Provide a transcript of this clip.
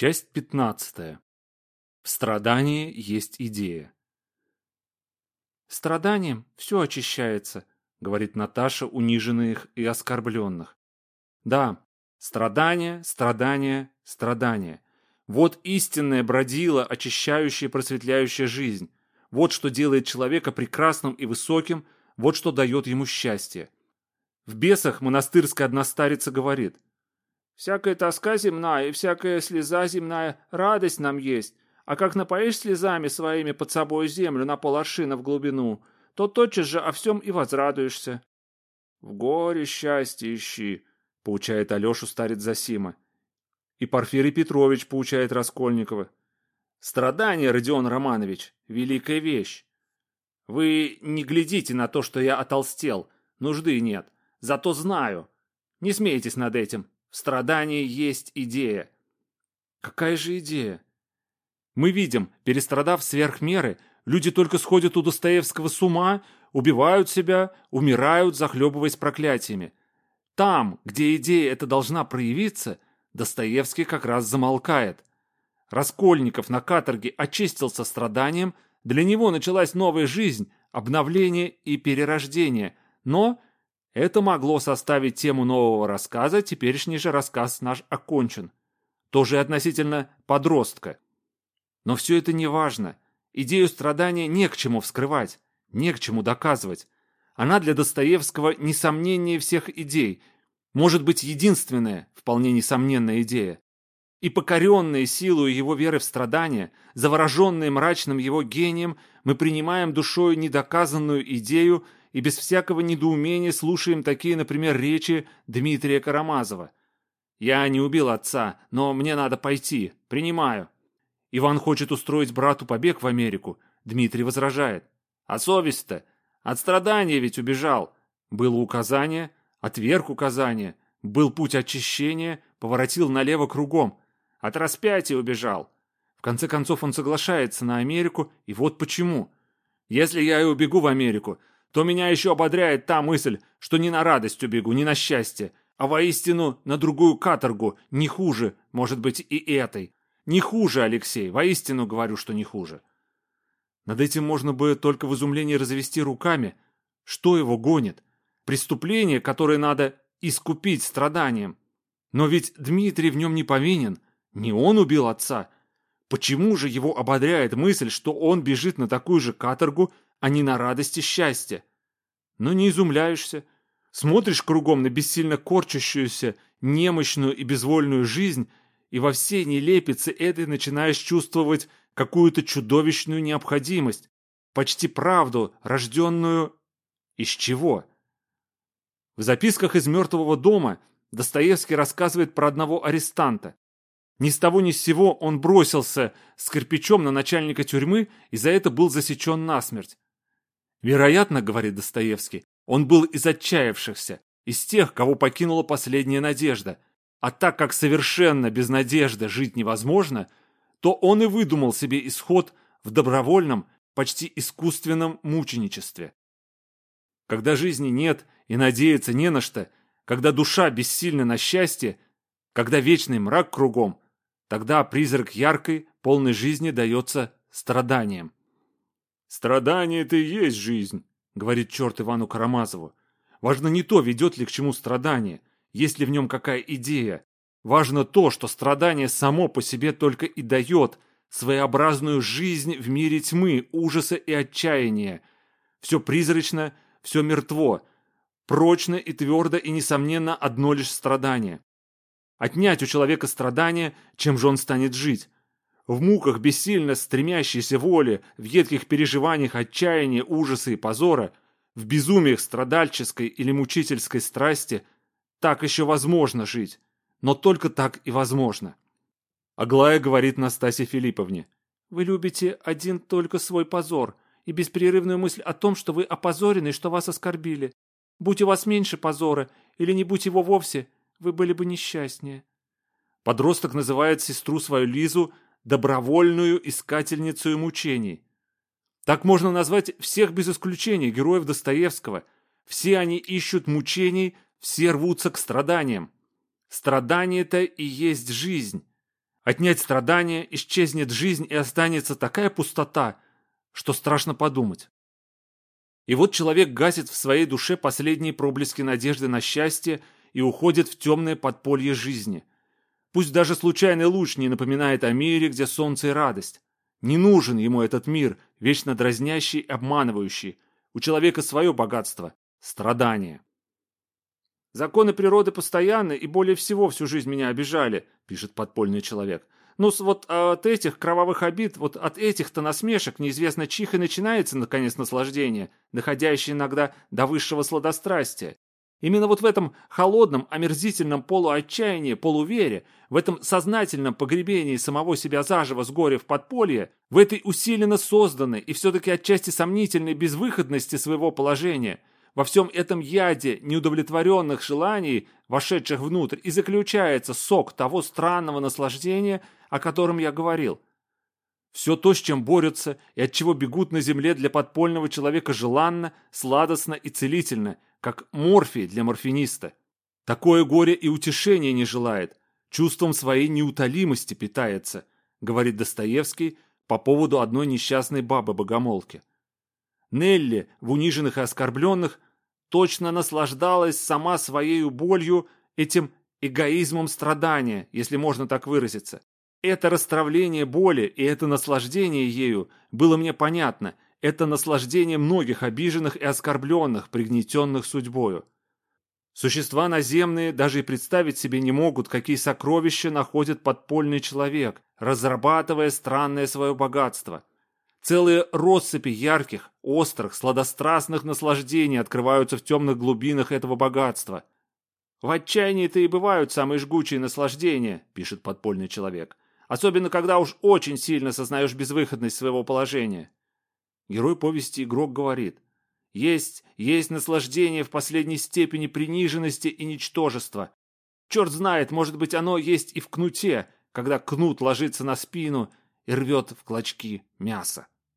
Часть 15. В страдании есть идея. «Страданием все очищается», — говорит Наташа униженных и оскорбленных. Да, страдания, страдания, страдания. Вот истинное бродило, очищающее, просветляющее жизнь. Вот что делает человека прекрасным и высоким, вот что дает ему счастье. В бесах монастырская одностарица говорит — Всякая тоска земная и всякая слеза земная радость нам есть, а как напоишь слезами своими под собой землю на поларшина в глубину, то тотчас же о всем и возрадуешься. — В горе счастье ищи, — поучает Алешу старец Засима. И Порфирий Петрович поучает Раскольникова. Страдание, Родион Романович, великая вещь. Вы не глядите на то, что я отолстел, нужды нет, зато знаю. Не смейтесь над этим, в страдании есть идея. Какая же идея? Мы видим, перестрадав сверх меры, люди только сходят у Достоевского с ума, убивают себя, умирают, захлебываясь проклятиями. Там, где идея эта должна проявиться, Достоевский как раз замолкает. Раскольников на каторге очистился страданием, для него началась новая жизнь, обновление и перерождение, но это могло составить тему нового рассказа, теперешний же рассказ наш окончен. Тоже относительно подростка. Но все это не важно. Идею страдания не к чему вскрывать, не к чему доказывать. Она для Достоевского несомнение всех идей, может быть, единственная, вполне несомненная идея. И покоренные силой его веры в страдания, завороженные мрачным его гением, мы принимаем душою недоказанную идею и без всякого недоумения слушаем такие, например, речи Дмитрия Карамазова. «Я не убил отца, но мне надо пойти. Принимаю». Иван хочет устроить брату побег в Америку. Дмитрий возражает. «А совесть-то? От страдания ведь убежал. Было указание, отверг указание, был путь очищения, поворотил налево кругом. От распятия убежал. В конце концов он соглашается на Америку, и вот почему. Если я и убегу в Америку, то меня еще ободряет та мысль, что не на радость убегу, не на счастье, а воистину на другую каторгу, не хуже, может быть, и этой. Не хуже, Алексей, воистину говорю, что не хуже. Над этим можно бы только в изумлении развести руками. Что его гонит? Преступление, которое надо искупить страданием. Но ведь Дмитрий в нем не повинен. Не он убил отца. Почему же его ободряет мысль, что он бежит на такую же каторгу, а не на радости счастья. Но не изумляешься. Смотришь кругом на бессильно корчащуюся, немощную и безвольную жизнь, и во всей нелепице этой начинаешь чувствовать какую-то чудовищную необходимость, почти правду, рожденную из чего? В записках из «Мертвого дома» Достоевский рассказывает про одного арестанта. Ни с того ни с сего он бросился с кирпичом на начальника тюрьмы и за это был засечен насмерть. Вероятно, говорит Достоевский, он был из отчаявшихся, из тех, кого покинула последняя надежда. А так как совершенно без надежды жить невозможно, то он и выдумал себе исход в добровольном, почти искусственном мученичестве. Когда жизни нет и надеяться не на что, когда душа бессильна на счастье, когда вечный мрак кругом, тогда призрак яркой, полной жизни дается страданием. «Страдание — это и есть жизнь», — говорит черт Ивану Карамазову. «Важно не то, ведет ли к чему страдание, есть ли в нем какая идея. Важно то, что страдание само по себе только и дает своеобразную жизнь в мире тьмы, ужаса и отчаяния. Все призрачно, все мертво, прочно и твердо и, несомненно, одно лишь страдание. Отнять у человека страдания, чем же он станет жить? В муках бессильно стремящейся воли, в едких переживаниях отчаяния, ужаса и позора, в безумиях страдальческой или мучительской страсти, так еще возможно жить. Но только так и возможно. Аглая говорит Настасье Филипповне. «Вы любите один только свой позор и беспрерывную мысль о том, что вы опозорены и что вас оскорбили. Будь у вас меньше позора или не будь его вовсе, вы были бы несчастнее». Подросток называет сестру свою Лизу добровольную искательницу мучений. Так можно назвать всех без исключения героев Достоевского. Все они ищут мучений, все рвутся к страданиям. Страдание-то и есть жизнь. Отнять страдания, исчезнет жизнь и останется такая пустота, что страшно подумать. И вот человек гасит в своей душе последние проблески надежды на счастье и уходит в темное подполье жизни. Пусть даже случайный луч не напоминает о мире, где солнце и радость. Не нужен ему этот мир, вечно дразнящий, обманывающий. У человека свое богатство – страдания. «Законы природы постоянны и более всего всю жизнь меня обижали», – пишет подпольный человек. «Ну, вот от этих кровавых обид, вот от этих-то насмешек неизвестно чих и начинается, наконец, наслаждение, доходящее иногда до высшего сладострастия. Именно вот в этом холодном, омерзительном полуотчаянии, полувере, в этом сознательном погребении самого себя заживо с горя в подполье, в этой усиленно созданной и все-таки отчасти сомнительной безвыходности своего положения, во всем этом яде неудовлетворенных желаний, вошедших внутрь, и заключается сок того странного наслаждения, о котором я говорил. Все то, с чем борются и от чего бегут на земле для подпольного человека желанно, сладостно и целительно – как морфий для морфиниста. Такое горе и утешение не желает, чувством своей неутолимости питается, говорит Достоевский по поводу одной несчастной бабы-богомолки. Нелли в униженных и оскорбленных точно наслаждалась сама своей болью, этим эгоизмом страдания, если можно так выразиться. Это расстравление боли и это наслаждение ею было мне понятно – это наслаждение многих обиженных и оскорбленных, пригнетенных судьбою. Существа наземные даже и представить себе не могут, какие сокровища находит подпольный человек, разрабатывая странное свое богатство. Целые россыпи ярких, острых, сладострастных наслаждений открываются в темных глубинах этого богатства. «В отчаянии-то и бывают самые жгучие наслаждения», – пишет подпольный человек. «Особенно, когда уж очень сильно сознаешь безвыходность своего положения. Герой повести Игрок говорит, «Есть, есть наслаждение в последней степени приниженности и ничтожества. Черт знает, может быть, оно есть и в кнуте, когда кнут ложится на спину и рвет в клочки мясо».